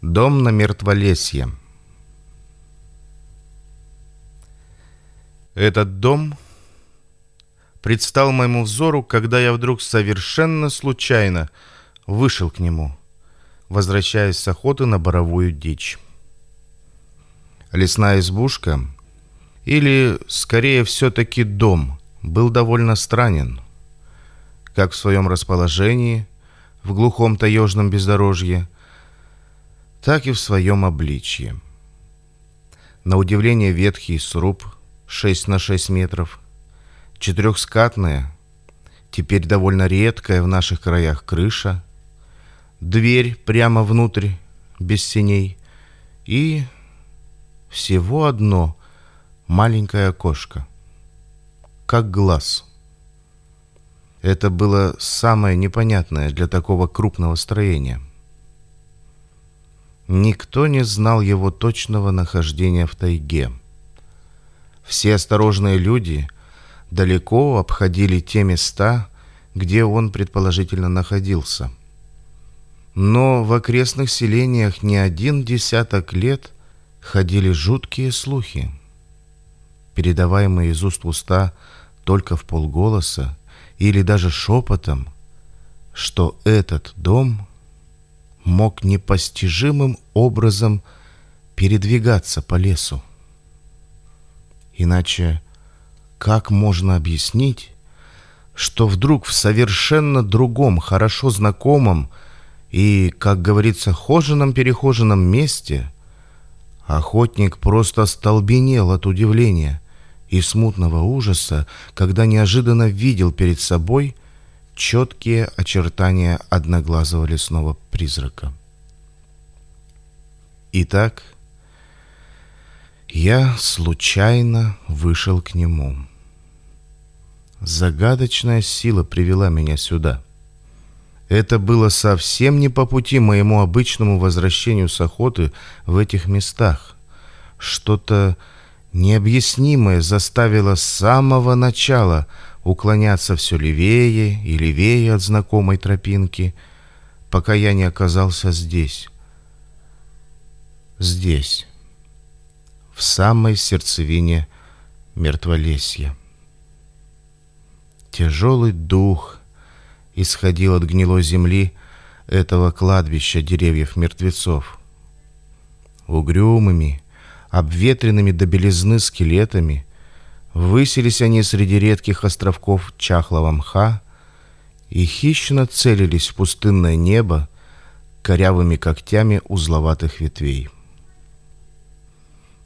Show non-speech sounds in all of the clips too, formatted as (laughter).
Дом на Мертволесье. Этот дом предстал моему взору, когда я вдруг совершенно случайно вышел к нему, возвращаясь с охоты на боровую дичь. Лесная избушка, или, скорее, все-таки дом, был довольно странен, как в своем расположении, в глухом таежном бездорожье, так и в своем обличье. На удивление ветхий сруб 6 на 6 метров, четырехскатная, теперь довольно редкая в наших краях крыша, дверь прямо внутрь, без синей, и всего одно маленькое окошко, как глаз. Это было самое непонятное для такого крупного строения – Никто не знал его точного нахождения в тайге. Все осторожные люди далеко обходили те места, где он предположительно находился. Но в окрестных селениях не один десяток лет ходили жуткие слухи, передаваемые из уст в уста только в полголоса или даже шепотом, что этот дом мог непостижимым образом передвигаться по лесу. Иначе как можно объяснить, что вдруг в совершенно другом, хорошо знакомом и, как говорится, хоженом-перехоженном месте охотник просто столбенел от удивления и смутного ужаса, когда неожиданно видел перед собой – четкие очертания одноглазого лесного призрака. Итак, я случайно вышел к нему. Загадочная сила привела меня сюда. Это было совсем не по пути моему обычному возвращению с охоты в этих местах. Что-то необъяснимое заставило с самого начала – уклоняться все левее и левее от знакомой тропинки, пока я не оказался здесь. Здесь, в самой сердцевине мертволесья. Тяжелый дух исходил от гнилой земли этого кладбища деревьев-мертвецов. Угрюмыми, обветренными до белизны скелетами Выселись они среди редких островков чахлого мха и хищно целились в пустынное небо корявыми когтями узловатых ветвей.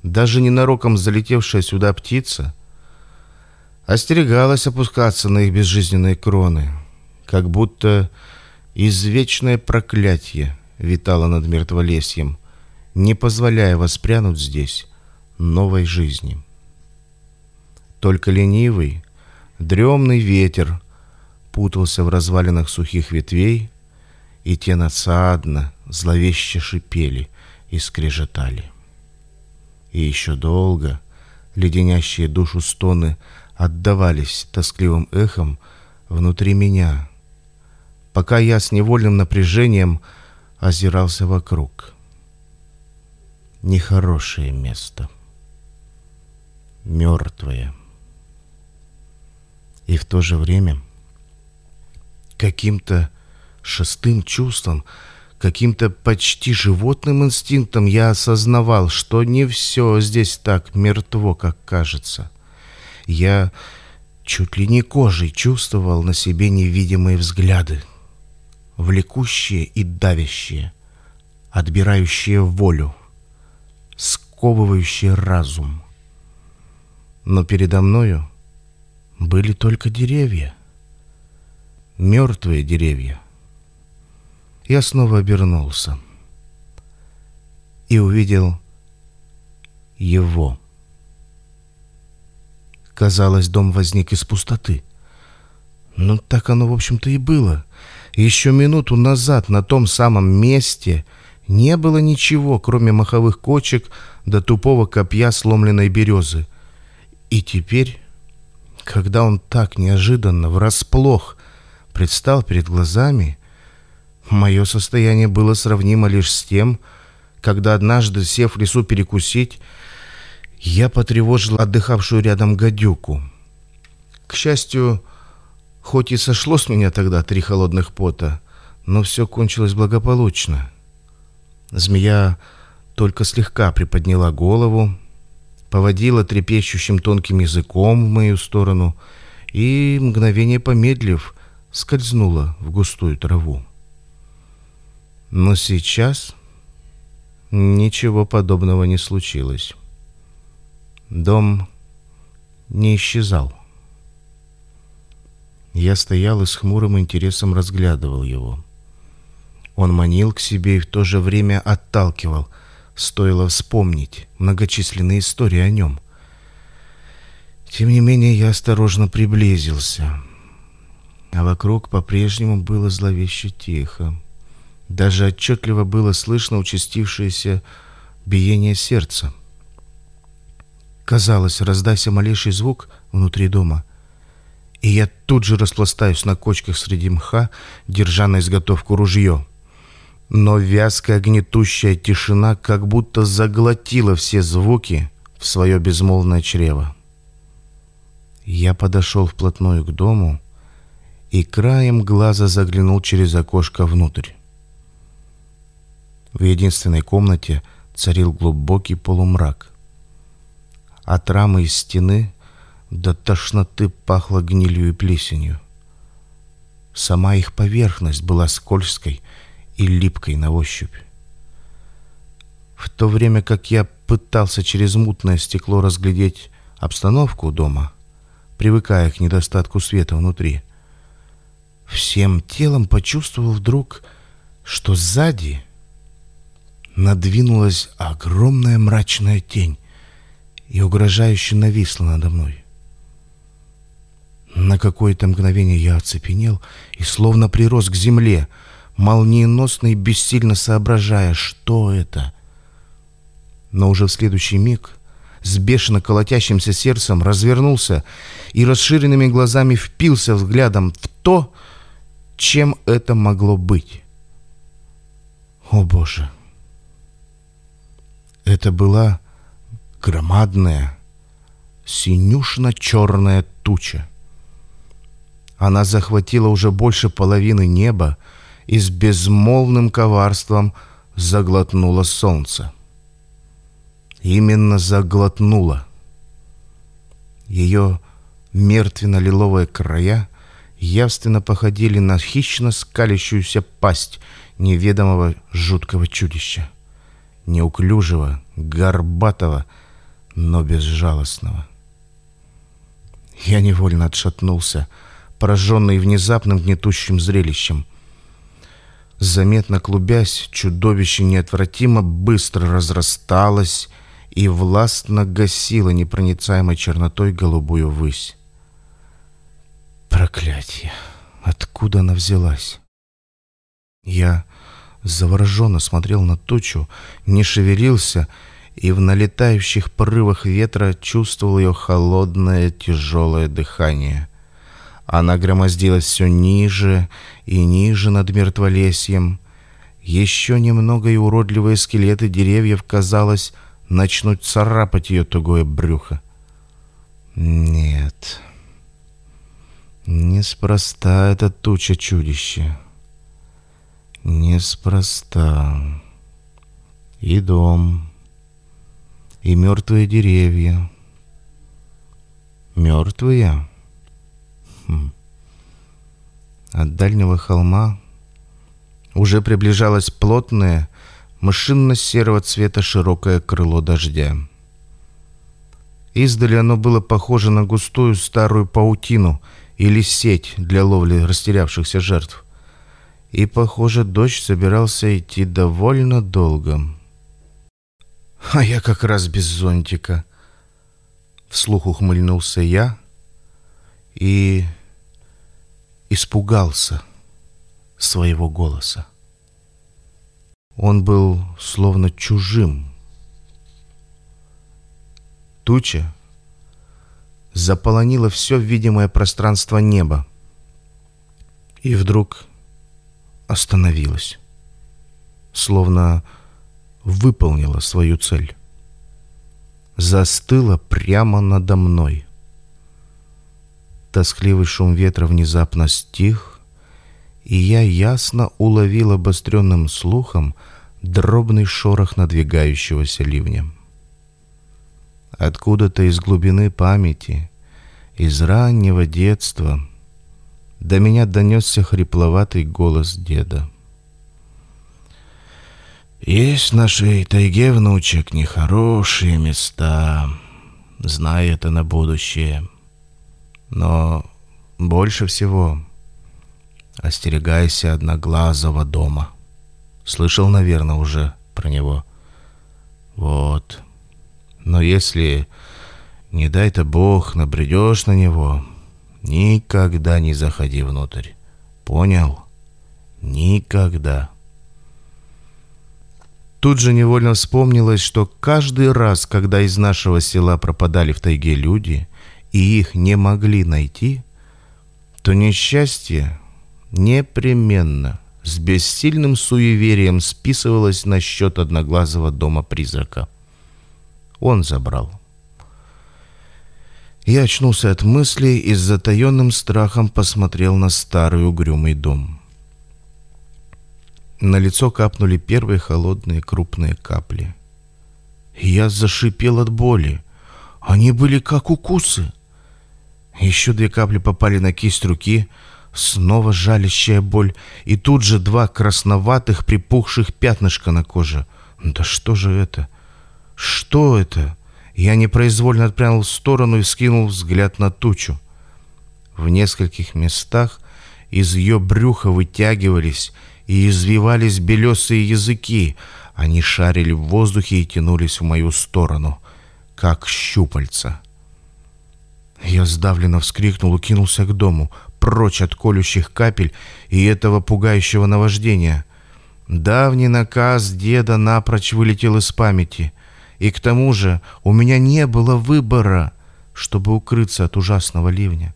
Даже ненароком залетевшая сюда птица остерегалась опускаться на их безжизненные кроны, как будто извечное проклятие витало над мертволесьем, не позволяя воспрянуть здесь новой жизни. Только ленивый, дремный ветер путался в развалинах сухих ветвей, и те надсадно, зловеще шипели и скрежетали. И еще долго леденящие душу стоны отдавались тоскливым эхом внутри меня, пока я с невольным напряжением озирался вокруг. Нехорошее место. Мертвое и в то же время каким-то шестым чувством, каким-то почти животным инстинктом я осознавал, что не все здесь так мертво, как кажется. Я чуть ли не кожей чувствовал на себе невидимые взгляды, влекущие и давящие, отбирающие волю, сковывающие разум. Но передо мною были только деревья. Мертвые деревья. Я снова обернулся и увидел его. Казалось, дом возник из пустоты. Ну, так оно, в общем-то, и было. Еще минуту назад на том самом месте не было ничего, кроме маховых кочек до тупого копья сломленной березы. И теперь когда он так неожиданно, врасплох, предстал перед глазами, мое состояние было сравнимо лишь с тем, когда однажды, сев в лесу перекусить, я потревожил отдыхавшую рядом гадюку. К счастью, хоть и сошло с меня тогда три холодных пота, но все кончилось благополучно. Змея только слегка приподняла голову, поводила трепещущим тонким языком в мою сторону и, мгновение помедлив, скользнула в густую траву. Но сейчас ничего подобного не случилось. Дом не исчезал. Я стоял и с хмурым интересом разглядывал его. Он манил к себе и в то же время отталкивал. Стоило вспомнить многочисленные истории о нем. Тем не менее, я осторожно приблизился. А вокруг по-прежнему было зловеще тихо. Даже отчетливо было слышно участившееся биение сердца. Казалось, раздайся малейший звук внутри дома, и я тут же распластаюсь на кочках среди мха, держа на изготовку ружье. Но вязкая гнетущая тишина как будто заглотила все звуки в свое безмолвное чрево. Я подошел вплотную к дому и краем глаза заглянул через окошко внутрь. В единственной комнате царил глубокий полумрак. От рамы из стены до тошноты пахло гнилью и плесенью. Сама их поверхность была скользкой и липкой на ощупь. В то время как я пытался через мутное стекло разглядеть обстановку дома, привыкая к недостатку света внутри, всем телом почувствовал вдруг, что сзади надвинулась огромная мрачная тень и угрожающе нависла надо мной. На какое-то мгновение я оцепенел и словно прирос к земле, молниеносно и бессильно соображая, что это. Но уже в следующий миг с бешено колотящимся сердцем развернулся и расширенными глазами впился взглядом в то, чем это могло быть. О Боже! Это была громадная, синюшно-черная туча. Она захватила уже больше половины неба и с безмолвным коварством заглотнула солнце. Именно заглотнула. Ее мертвенно-лиловые края явственно походили на хищно скалящуюся пасть неведомого жуткого чудища неуклюжего, горбатого, но безжалостного. Я невольно отшатнулся, пораженный внезапным гнетущим зрелищем. Заметно клубясь, чудовище неотвратимо быстро разрасталось и властно гасило непроницаемой чернотой голубую высь. Проклятие! Откуда она взялась? Я завороженно смотрел на тучу, не шевелился и в налетающих порывах ветра чувствовал ее холодное тяжелое дыхание. Она громоздилась все ниже и ниже над мертволесьем. Еще немного и уродливые скелеты деревьев, казалось, начнут царапать ее тугое брюхо. Нет, неспроста эта туча чудища. Неспроста. И дом, и мертвые деревья. Мертвые? Хм. От дальнего холма уже приближалось плотное, машинно-серого цвета широкое крыло дождя. Издали оно было похоже на густую старую паутину или сеть для ловли растерявшихся жертв и, похоже, дождь собирался идти довольно долго. А я как раз без зонтика. Вслух ухмыльнулся я и испугался своего голоса. Он был словно чужим. Туча заполонила все видимое пространство неба. И вдруг остановилась. Словно выполнила свою цель. Застыла прямо надо мной. Тоскливый шум ветра внезапно стих, и я ясно уловил обостренным слухом дробный шорох надвигающегося ливня. Откуда-то из глубины памяти, из раннего детства, до меня донесся хрипловатый голос деда. Есть в нашей тайге, внучек, нехорошие места. Знай это на будущее. Но больше всего остерегайся одноглазого дома. Слышал, наверное, уже про него. Вот. Но если, не дай-то Бог, набредешь на него, никогда не заходи внутрь. Понял? Никогда. Тут же невольно вспомнилось, что каждый раз, когда из нашего села пропадали в тайге люди, и их не могли найти, то несчастье непременно с бессильным суеверием списывалось на счет одноглазого дома-призрака. Он забрал. Я очнулся от мыслей и с затаенным страхом посмотрел на старый угрюмый дом. На лицо капнули первые холодные крупные капли. Я зашипел от боли. Они были как укусы. Еще две капли попали на кисть руки, снова жалящая боль, и тут же два красноватых припухших пятнышка на коже. Да что же это? Что это? Я непроизвольно отпрянул в сторону и скинул взгляд на тучу. В нескольких местах из ее брюха вытягивались и извивались белесые языки. Они шарили в воздухе и тянулись в мою сторону, как щупальца. Я сдавленно вскрикнул и кинулся к дому, прочь от колющих капель и этого пугающего наваждения. Давний наказ деда напрочь вылетел из памяти, и к тому же у меня не было выбора, чтобы укрыться от ужасного ливня.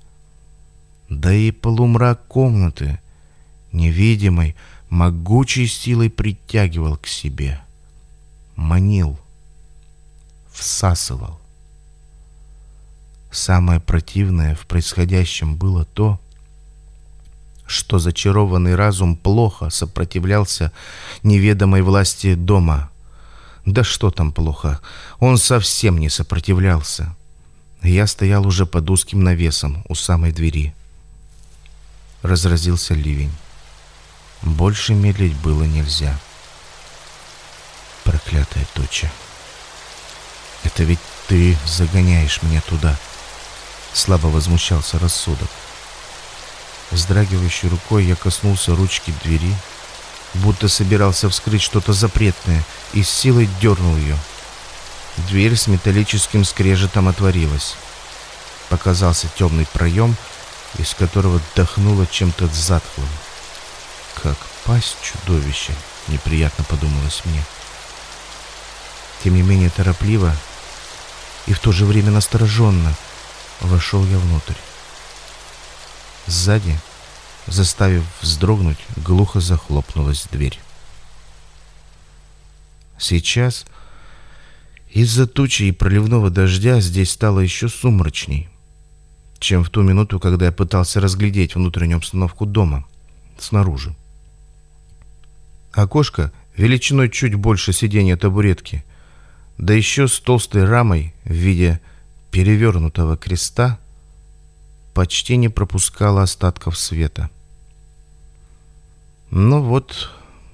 Да и полумрак комнаты, невидимый, могучей силой притягивал к себе, манил, всасывал. Самое противное в происходящем было то, что зачарованный разум плохо сопротивлялся неведомой власти дома. Да что там плохо, он совсем не сопротивлялся. Я стоял уже под узким навесом у самой двери. Разразился ливень. Больше медлить было нельзя. Проклятая туча. Это ведь ты загоняешь меня туда. Слабо возмущался рассудок. Вздрагивающей рукой я коснулся ручки двери, будто собирался вскрыть что-то запретное, и с силой дернул ее. Дверь с металлическим скрежетом отворилась. Показался темный проем, из которого дохнуло чем-то затхлым как пасть чудовища, неприятно подумалось мне. Тем не менее торопливо и в то же время настороженно вошел я внутрь. Сзади, заставив вздрогнуть, глухо захлопнулась дверь. Сейчас из-за тучи и проливного дождя здесь стало еще сумрачней, чем в ту минуту, когда я пытался разглядеть внутреннюю обстановку дома снаружи. Окошко величиной чуть больше сиденья табуретки, да еще с толстой рамой в виде перевернутого креста почти не пропускало остатков света. Но ну вот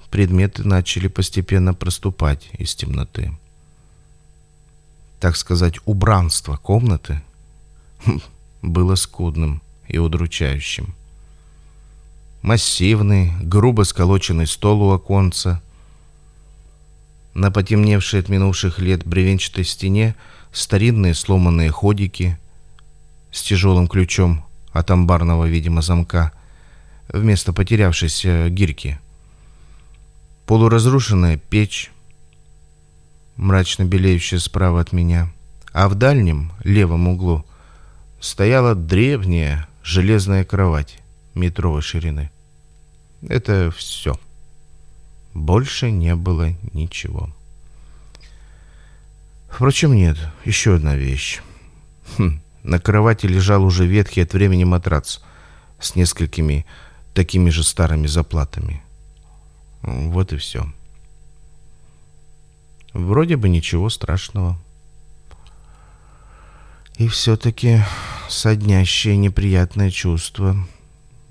предметы начали постепенно проступать из темноты. Так сказать, убранство комнаты (laughs) было скудным и удручающим массивный, грубо сколоченный стол у оконца. На потемневшей от минувших лет бревенчатой стене старинные сломанные ходики с тяжелым ключом от амбарного, видимо, замка вместо потерявшейся гирьки. Полуразрушенная печь, мрачно белеющая справа от меня, а в дальнем, левом углу, стояла древняя железная кровать метровой ширины. Это все. Больше не было ничего. Впрочем, нет, еще одна вещь. Хм, на кровати лежал уже ветхий от времени матрац с несколькими такими же старыми заплатами. Вот и все. Вроде бы ничего страшного. И все-таки соднящее неприятное чувство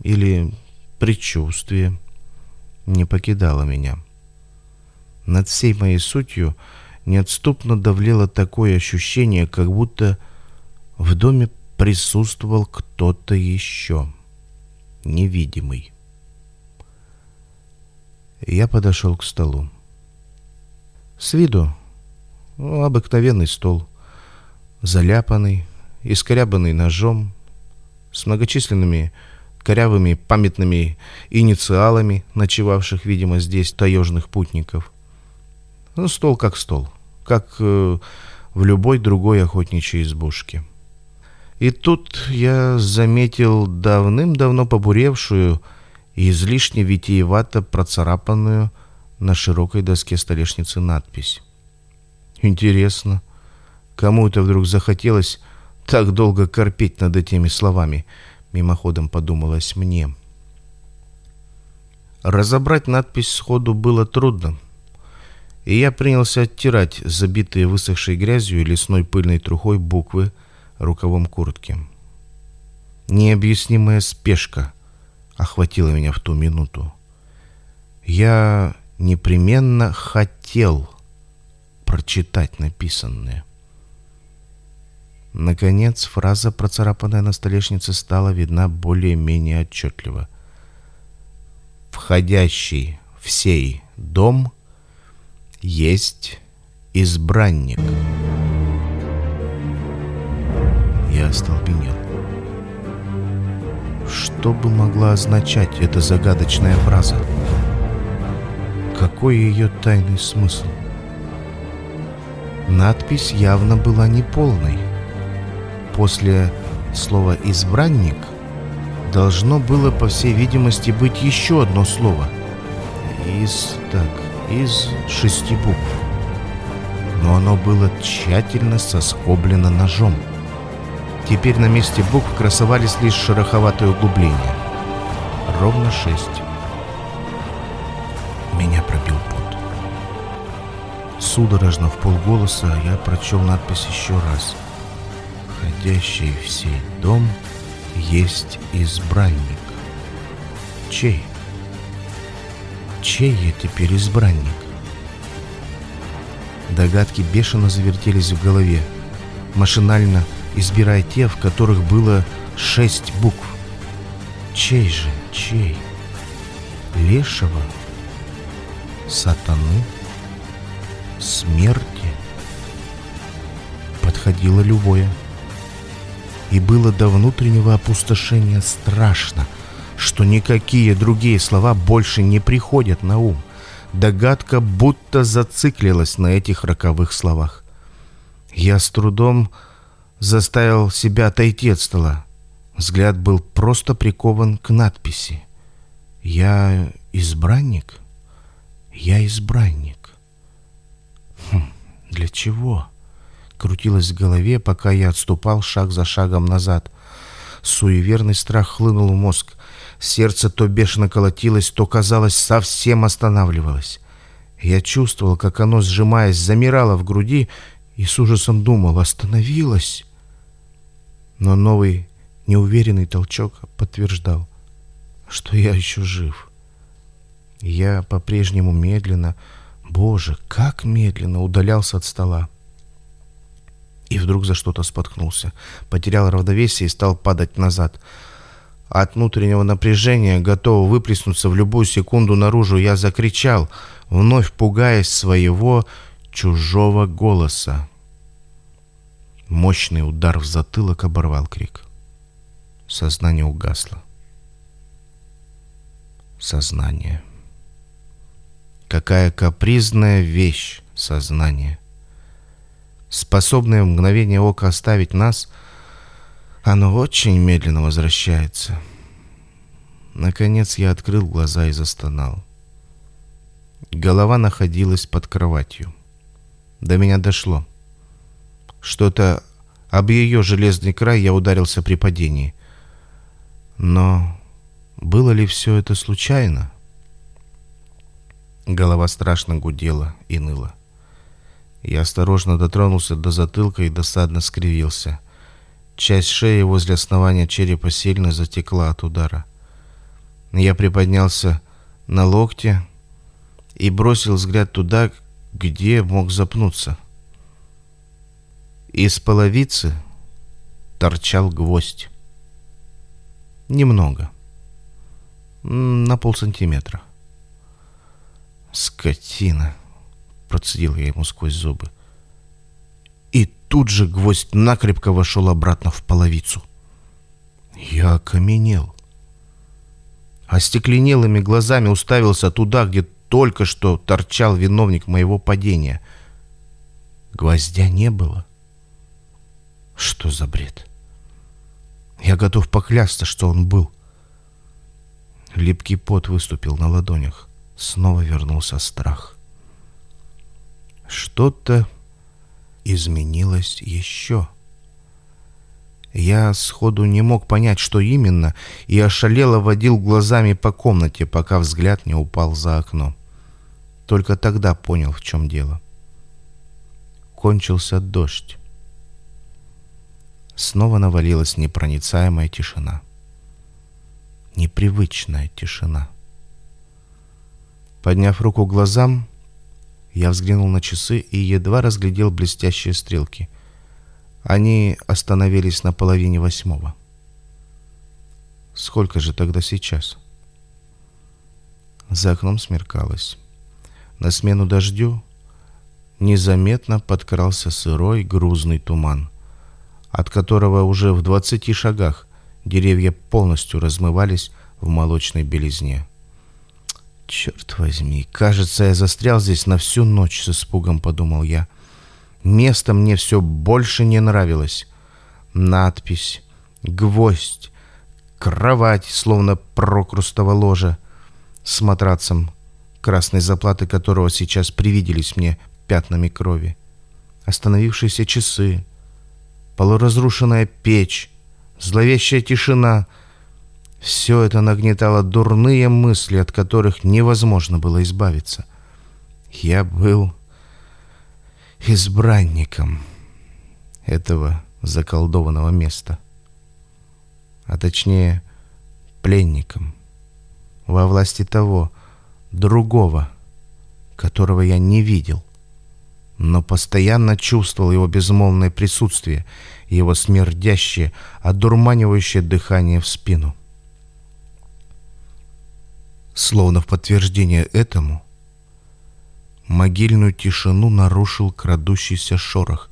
или предчувствие не покидало меня. Над всей моей сутью неотступно давлело такое ощущение, как будто в доме присутствовал кто-то еще, невидимый. Я подошел к столу. С виду ну, обыкновенный стол, заляпанный, искорябанный ножом, с многочисленными корявыми памятными инициалами, ночевавших, видимо, здесь таежных путников. Ну, стол как стол, как э, в любой другой охотничьей избушке. И тут я заметил давным-давно побуревшую и излишне витиевато процарапанную на широкой доске столешницы надпись. Интересно, кому это вдруг захотелось так долго корпеть над этими словами, мимоходом подумалось мне. Разобрать надпись сходу было трудно, и я принялся оттирать забитые высохшей грязью и лесной пыльной трухой буквы рукавом куртки. Необъяснимая спешка охватила меня в ту минуту. Я непременно хотел прочитать написанное. Наконец, фраза, процарапанная на столешнице, стала видна более-менее отчетливо. «Входящий в сей дом есть избранник». Я остолбенел. Что бы могла означать эта загадочная фраза? Какой ее тайный смысл? Надпись явно была неполной. После слова «избранник» должно было, по всей видимости, быть еще одно слово. Из, так, из шести букв. Но оно было тщательно соскоблено ножом. Теперь на месте букв красовались лишь шероховатые углубления. Ровно шесть. Меня пробил пот. Судорожно в полголоса я прочел надпись еще раз. «Входящий в сей дом есть избранник». Чей? Чей я теперь избранник? Догадки бешено завертелись в голове. Машинально избирая те, в которых было шесть букв. Чей же, чей? Лешего? сатаны, смерти. Подходило любое. И было до внутреннего опустошения страшно, что никакие другие слова больше не приходят на ум. Догадка будто зациклилась на этих роковых словах. Я с трудом заставил себя отойти от стола. Взгляд был просто прикован к надписи. «Я избранник?» Я избранник. Хм, для чего? Крутилось в голове, пока я отступал шаг за шагом назад. Суеверный страх хлынул в мозг. Сердце то бешено колотилось, то, казалось, совсем останавливалось. Я чувствовал, как оно, сжимаясь, замирало в груди и с ужасом думал, остановилось. Но новый неуверенный толчок подтверждал, что я еще жив. Я по-прежнему медленно, боже, как медленно удалялся от стола. И вдруг за что-то споткнулся, потерял равновесие и стал падать назад. От внутреннего напряжения, готового выплеснуться в любую секунду наружу, я закричал, вновь пугаясь своего чужого голоса. Мощный удар в затылок оборвал крик. Сознание угасло. Сознание. Какая капризная вещь сознание. Способное в мгновение ока оставить нас, оно очень медленно возвращается. Наконец я открыл глаза и застонал. Голова находилась под кроватью. До меня дошло. Что-то об ее железный край я ударился при падении. Но было ли все это случайно? Голова страшно гудела и ныла. Я осторожно дотронулся до затылка и досадно скривился. Часть шеи возле основания черепа сильно затекла от удара. Я приподнялся на локте и бросил взгляд туда, где мог запнуться. Из половицы торчал гвоздь. Немного. На полсантиметра. «Скотина!» — процедил я ему сквозь зубы. Тут же гвоздь накрепко вошел обратно в половицу. Я окаменел. Остекленелыми глазами уставился туда, где только что торчал виновник моего падения. Гвоздя не было. Что за бред? Я готов поклясться, что он был. Липкий пот выступил на ладонях. Снова вернулся страх. Что-то изменилось еще. Я сходу не мог понять, что именно, и ошалело водил глазами по комнате, пока взгляд не упал за окно. Только тогда понял, в чем дело. Кончился дождь. Снова навалилась непроницаемая тишина. Непривычная тишина. Подняв руку к глазам, я взглянул на часы и едва разглядел блестящие стрелки. Они остановились на половине восьмого. Сколько же тогда сейчас? За окном смеркалось. На смену дождю незаметно подкрался сырой грузный туман, от которого уже в двадцати шагах деревья полностью размывались в молочной белизне. «Черт возьми, кажется, я застрял здесь на всю ночь с испугом», — подумал я. Место мне все больше не нравилось. Надпись, гвоздь, кровать, словно прокрустово ложе, с матрацем, красной заплаты которого сейчас привиделись мне пятнами крови. Остановившиеся часы, полуразрушенная печь, зловещая тишина — все это нагнетало дурные мысли, от которых невозможно было избавиться. Я был избранником этого заколдованного места. А точнее, пленником во власти того, другого, которого я не видел, но постоянно чувствовал его безмолвное присутствие, его смердящее, одурманивающее дыхание в спину. Словно в подтверждение этому, могильную тишину нарушил крадущийся шорох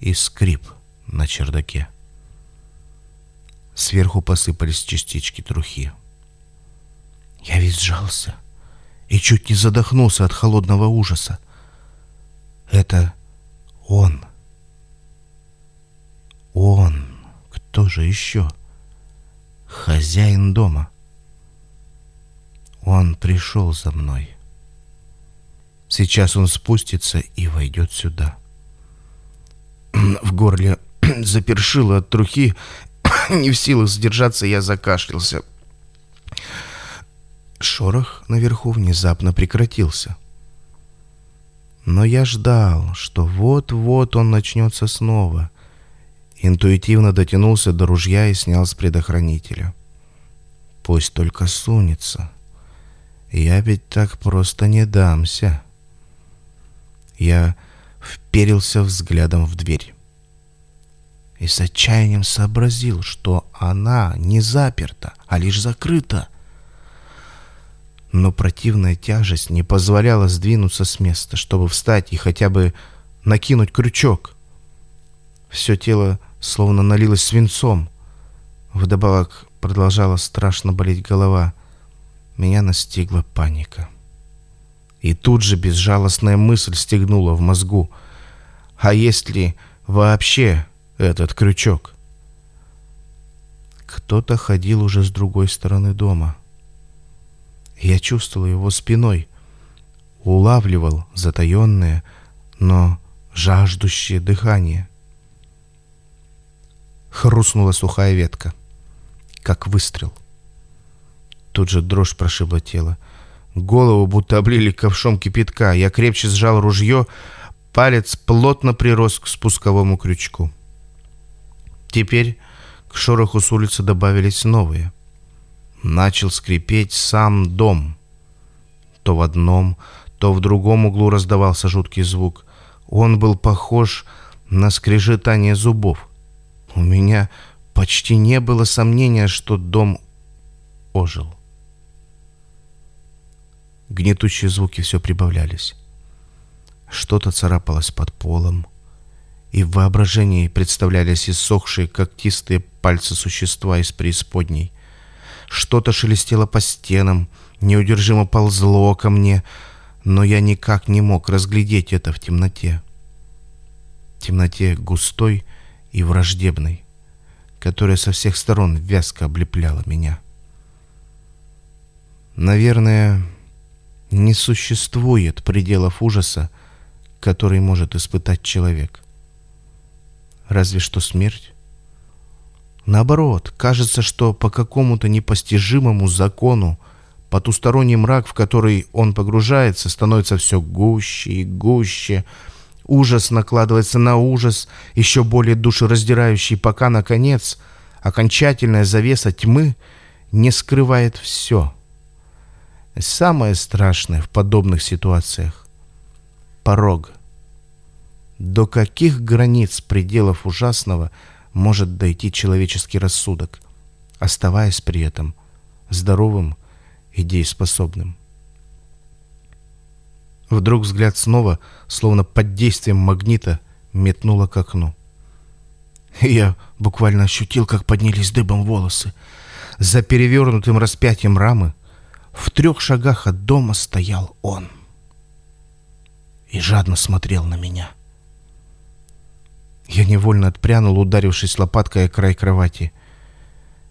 и скрип на чердаке. Сверху посыпались частички трухи. Я весь сжался и чуть не задохнулся от холодного ужаса. Это он. Он. Кто же еще? Хозяин дома. Он пришел за мной. Сейчас он спустится и войдет сюда. В горле (clears throat) запершило от трухи. (clears throat) Не в силах сдержаться, я закашлялся. Шорох наверху внезапно прекратился. Но я ждал, что вот-вот он начнется снова. Интуитивно дотянулся до ружья и снял с предохранителя. Пусть только сунется. Я ведь так просто не дамся. Я вперился взглядом в дверь и с отчаянием сообразил, что она не заперта, а лишь закрыта. Но противная тяжесть не позволяла сдвинуться с места, чтобы встать и хотя бы накинуть крючок. Все тело словно налилось свинцом. Вдобавок продолжала страшно болеть голова — меня настигла паника. И тут же безжалостная мысль стегнула в мозгу. А есть ли вообще этот крючок? Кто-то ходил уже с другой стороны дома. Я чувствовал его спиной, улавливал затаенное, но жаждущее дыхание. Хрустнула сухая ветка. Как выстрел. Тут же дрожь прошибла тело. Голову будто облили ковшом кипятка. Я крепче сжал ружье, палец плотно прирос к спусковому крючку. Теперь к шороху с улицы добавились новые. Начал скрипеть сам дом. То в одном, то в другом углу раздавался жуткий звук. Он был похож на скрежетание зубов. У меня почти не было сомнения, что дом ожил. Гнетущие звуки все прибавлялись. Что-то царапалось под полом, и в воображении представлялись иссохшие когтистые пальцы существа из преисподней. Что-то шелестело по стенам, неудержимо ползло ко мне, но я никак не мог разглядеть это в темноте. В темноте густой и враждебной, которая со всех сторон вязко облепляла меня. Наверное, не существует пределов ужаса, который может испытать человек. Разве что смерть. Наоборот, кажется, что по какому-то непостижимому закону потусторонний мрак, в который он погружается, становится все гуще и гуще. Ужас накладывается на ужас, еще более душераздирающий, пока, наконец, окончательная завеса тьмы не скрывает все. Самое страшное в подобных ситуациях — порог — до каких границ пределов ужасного может дойти человеческий рассудок, оставаясь при этом здоровым и дееспособным? Вдруг взгляд снова, словно под действием магнита, метнуло к окну. я буквально ощутил, как поднялись дыбом волосы. За перевернутым распятием рамы в трех шагах от дома стоял он и жадно смотрел на меня. — я невольно отпрянул, ударившись лопаткой о край кровати.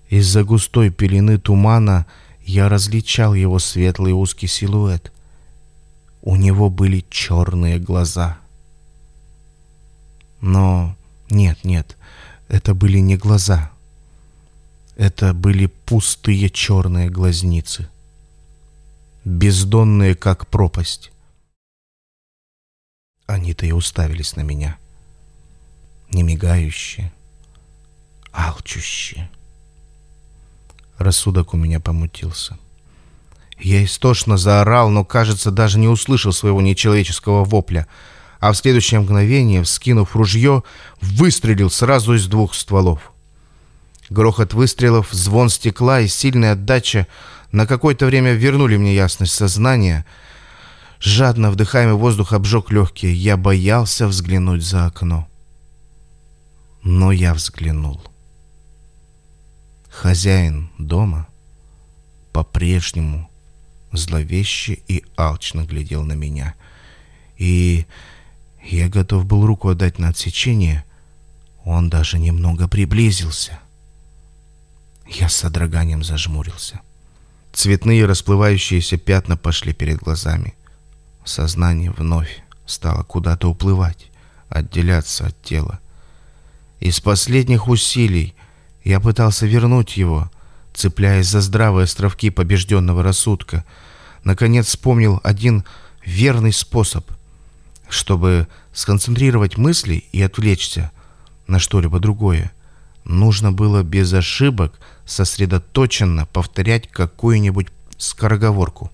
Из-за густой пелены тумана я различал его светлый узкий силуэт. У него были черные глаза. Но нет, нет, это были не глаза. Это были пустые черные глазницы. Бездонные, как пропасть. Они-то и уставились на меня. — немигающие, алчущие. Рассудок у меня помутился. Я истошно заорал, но, кажется, даже не услышал своего нечеловеческого вопля, а в следующее мгновение, вскинув ружье, выстрелил сразу из двух стволов. Грохот выстрелов, звон стекла и сильная отдача на какое-то время вернули мне ясность сознания. Жадно вдыхаемый воздух обжег легкие. Я боялся взглянуть за окно. Но я взглянул. Хозяин дома по-прежнему зловеще и алчно глядел на меня. И я готов был руку отдать на отсечение. Он даже немного приблизился. Я с содроганием зажмурился. Цветные расплывающиеся пятна пошли перед глазами. Сознание вновь стало куда-то уплывать, отделяться от тела. Из последних усилий я пытался вернуть его, цепляясь за здравые островки побежденного рассудка. Наконец вспомнил один верный способ, чтобы сконцентрировать мысли и отвлечься на что-либо другое. Нужно было без ошибок сосредоточенно повторять какую-нибудь скороговорку.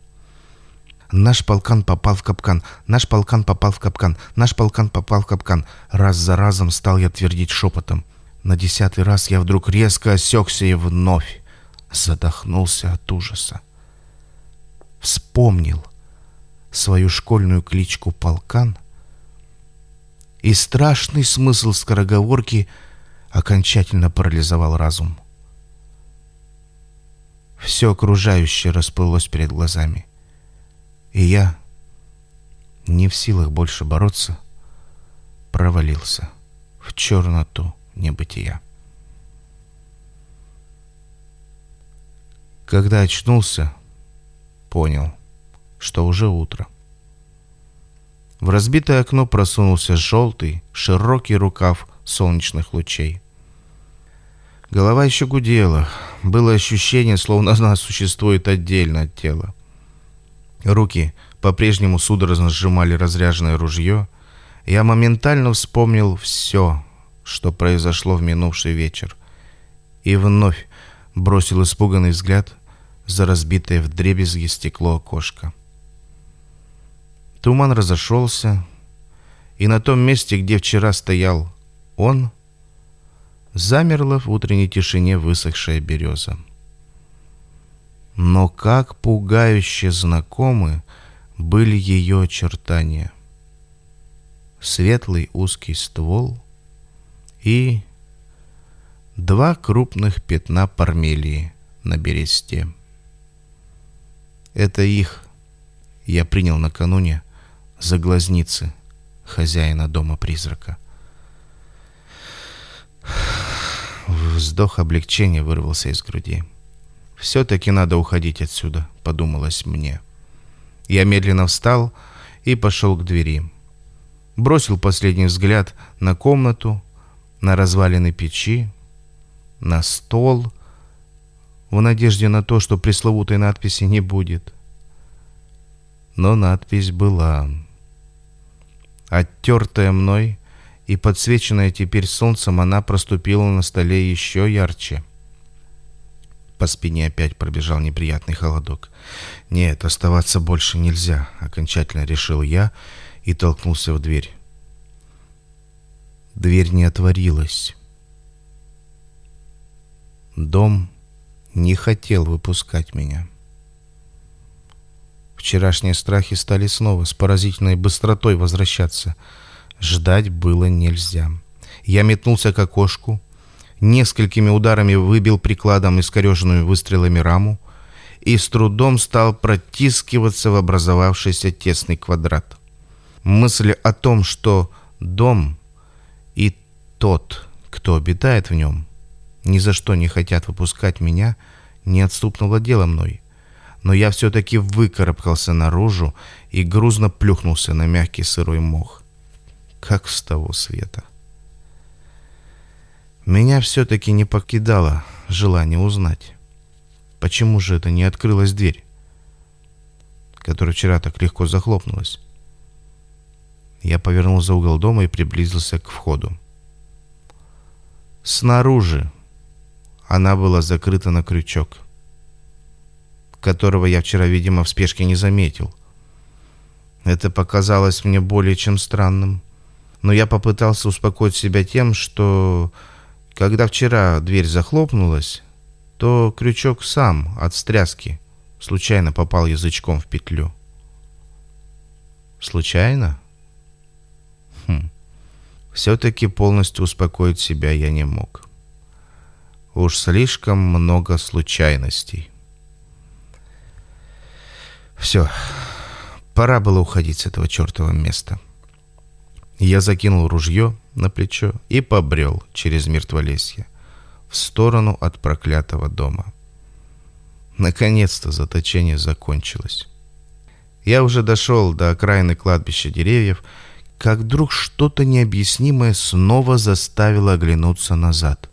Наш полкан попал в капкан, наш полкан попал в капкан, наш полкан попал в капкан. Раз за разом стал я твердить шепотом. На десятый раз я вдруг резко осекся и вновь задохнулся от ужаса. Вспомнил свою школьную кличку Полкан, и страшный смысл скороговорки окончательно парализовал разум. Все окружающее расплылось перед глазами. И я, не в силах больше бороться, провалился в черноту небытия. Когда очнулся, понял, что уже утро. В разбитое окно просунулся желтый, широкий рукав солнечных лучей. Голова еще гудела. Было ощущение, словно она существует отдельно от тела. Руки по-прежнему судорожно сжимали разряженное ружье. Я моментально вспомнил все, что произошло в минувший вечер. И вновь бросил испуганный взгляд за разбитое вдребезги стекло окошка. Туман разошелся, и на том месте, где вчера стоял он, замерла в утренней тишине высохшая береза. Но как пугающе знакомы были ее очертания. Светлый узкий ствол и два крупных пятна пармелии на бересте. Это их я принял накануне за глазницы хозяина дома-призрака. Вздох облегчения вырвался из груди. «Все-таки надо уходить отсюда», — подумалось мне. Я медленно встал и пошел к двери. Бросил последний взгляд на комнату, на развалины печи, на стол, в надежде на то, что пресловутой надписи не будет. Но надпись была. Оттертая мной и подсвеченная теперь солнцем, она проступила на столе еще ярче. По спине опять пробежал неприятный холодок. «Нет, оставаться больше нельзя», — окончательно решил я и толкнулся в дверь. Дверь не отворилась. Дом не хотел выпускать меня. Вчерашние страхи стали снова с поразительной быстротой возвращаться. Ждать было нельзя. Я метнулся к окошку, несколькими ударами выбил прикладом искореженную выстрелами раму и с трудом стал протискиваться в образовавшийся тесный квадрат. Мысль о том, что дом и тот, кто обитает в нем, ни за что не хотят выпускать меня, неотступно владела мной. Но я все-таки выкарабкался наружу и грузно плюхнулся на мягкий сырой мох. Как с того света. Меня все-таки не покидало желание узнать, почему же это не открылась дверь, которая вчера так легко захлопнулась. Я повернул за угол дома и приблизился к входу. Снаружи она была закрыта на крючок, которого я вчера, видимо, в спешке не заметил. Это показалось мне более чем странным, но я попытался успокоить себя тем, что когда вчера дверь захлопнулась, то крючок сам от стряски случайно попал язычком в петлю. Случайно? Хм. Все-таки полностью успокоить себя я не мог. Уж слишком много случайностей. Все, пора было уходить с этого чертова места. Я закинул ружье на плечо и побрел через мертволесье в сторону от проклятого дома. Наконец-то заточение закончилось. Я уже дошел до окраины кладбища деревьев, как вдруг что-то необъяснимое снова заставило оглянуться назад.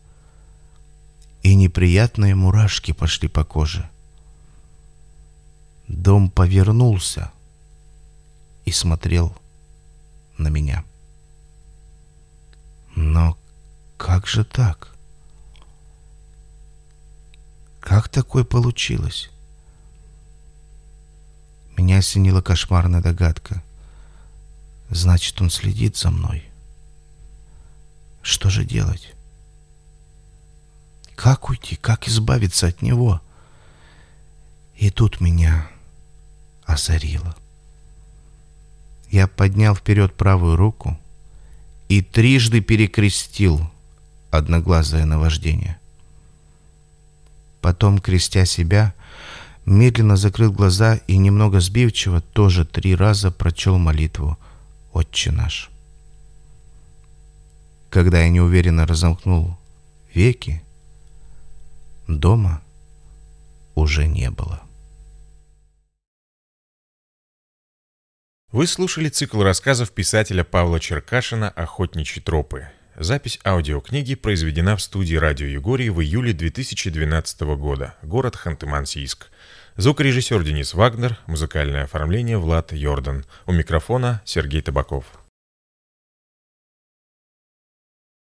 И неприятные мурашки пошли по коже. Дом повернулся и смотрел на меня. Но как же так? Как такое получилось? Меня осенила кошмарная догадка. Значит, он следит за мной. Что же делать? Как уйти? Как избавиться от него? И тут меня озарило. Я поднял вперед правую руку и трижды перекрестил одноглазое наваждение. Потом, крестя себя, медленно закрыл глаза и немного сбивчиво тоже три раза прочел молитву «Отче наш». Когда я неуверенно разомкнул веки, дома уже не было. Вы слушали цикл рассказов писателя Павла Черкашина «Охотничьи тропы». Запись аудиокниги произведена в студии «Радио Югории» в июле 2012 года. Город Ханты-Мансийск. Звукорежиссер Денис Вагнер, музыкальное оформление Влад Йордан. У микрофона Сергей Табаков.